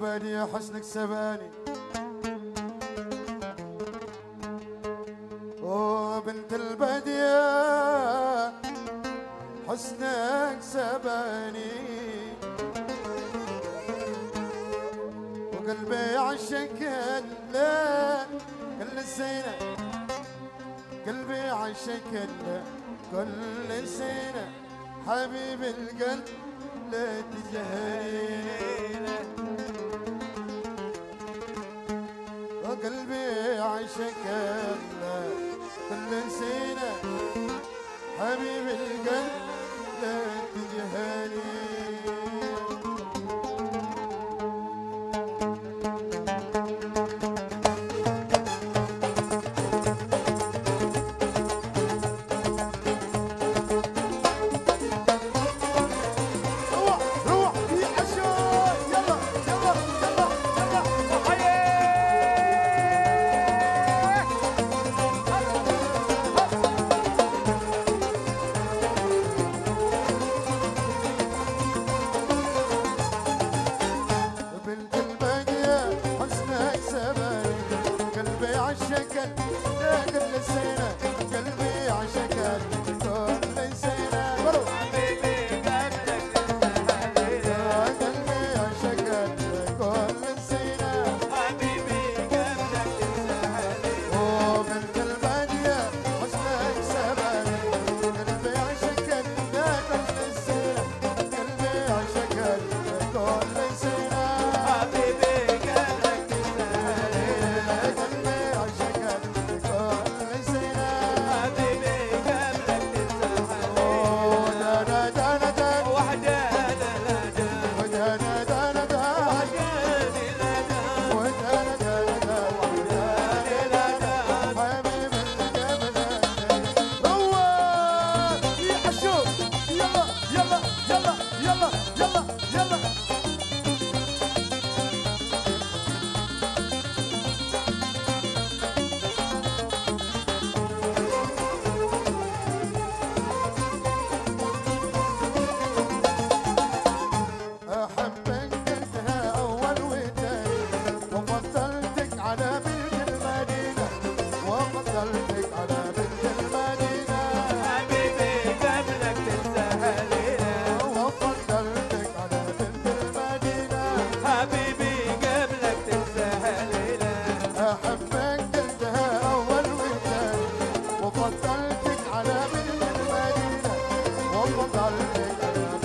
الباني حسنك سباني. بنت البادية حسنك سباني. وقلبي عشق لا كل الزينة قلبي عشق لا كل الزينة حبيب القلب لا تجهليني شكرنا كنا نسينا حبيب القلب لا تجهلي gozar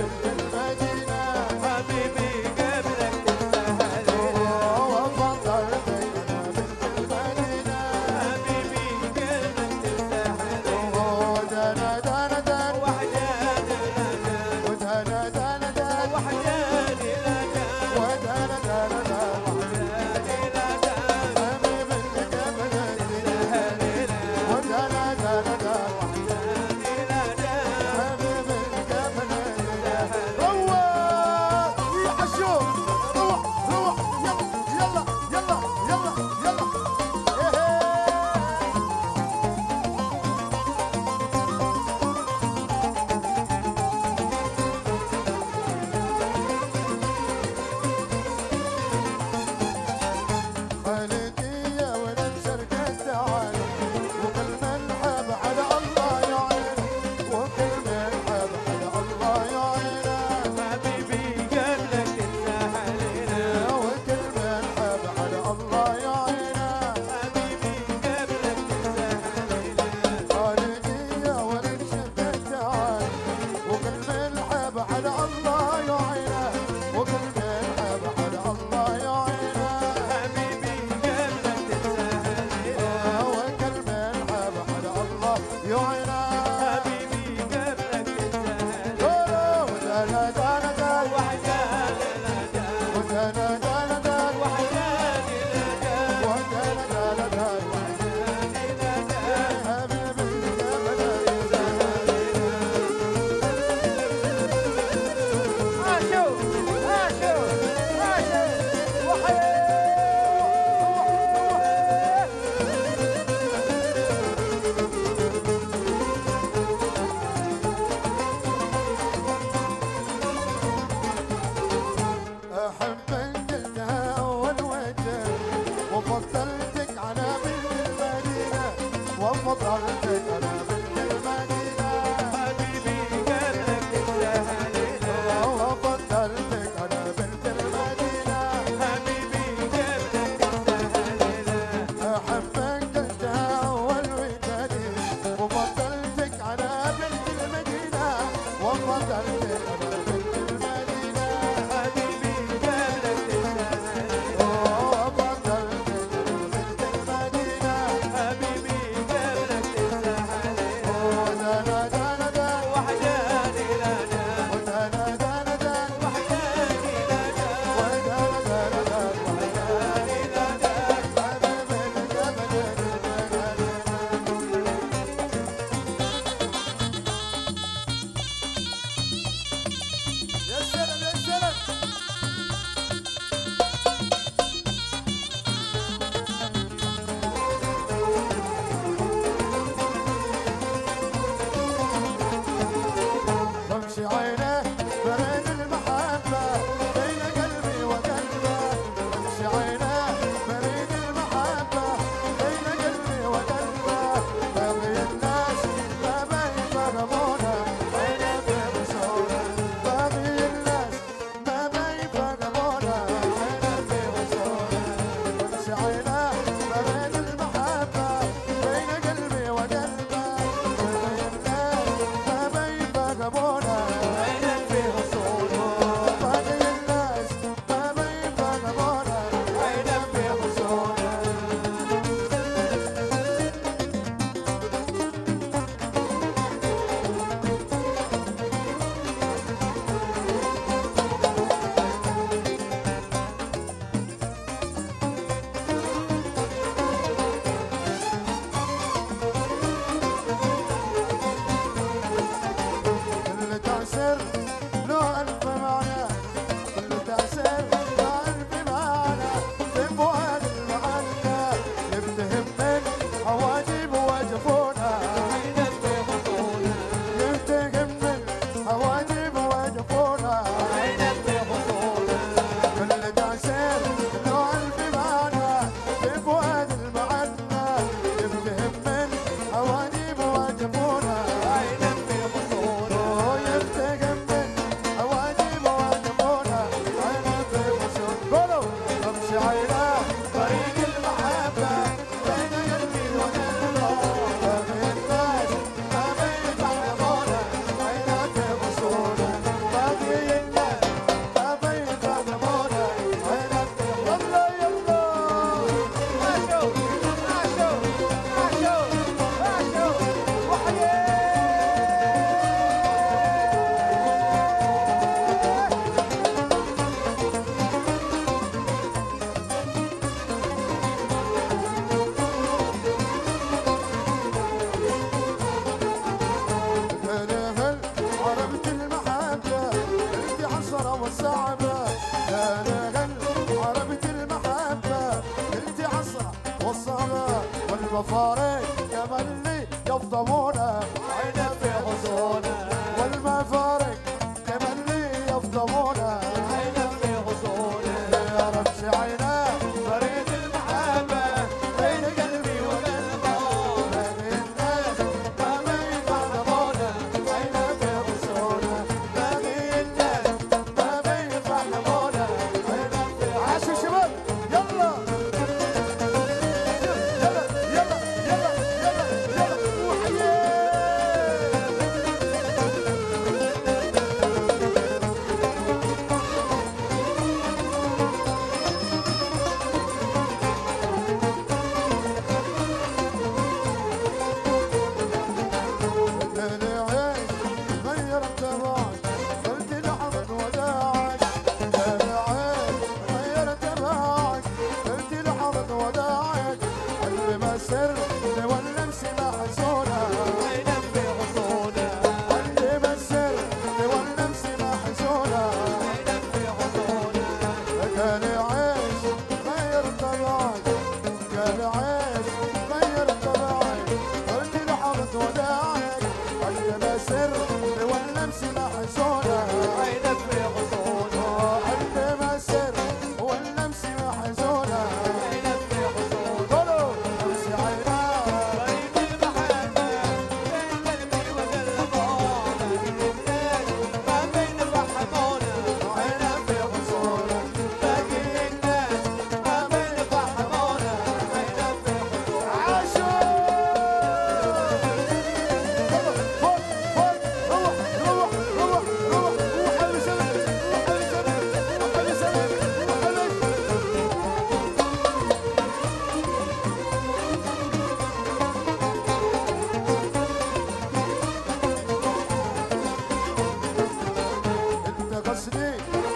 Vamos otra vez, والصبر والمفارق يا من لي يفضمونا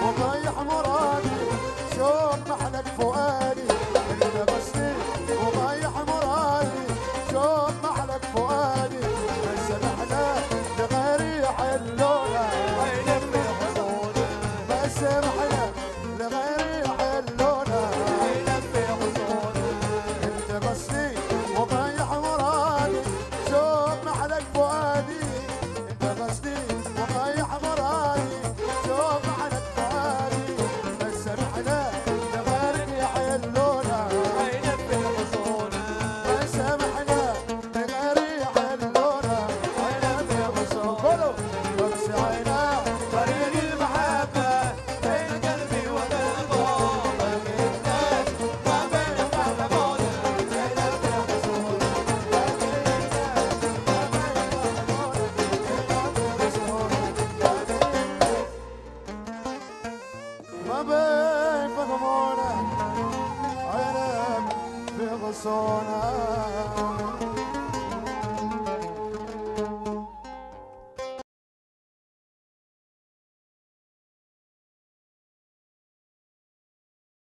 我可以喊。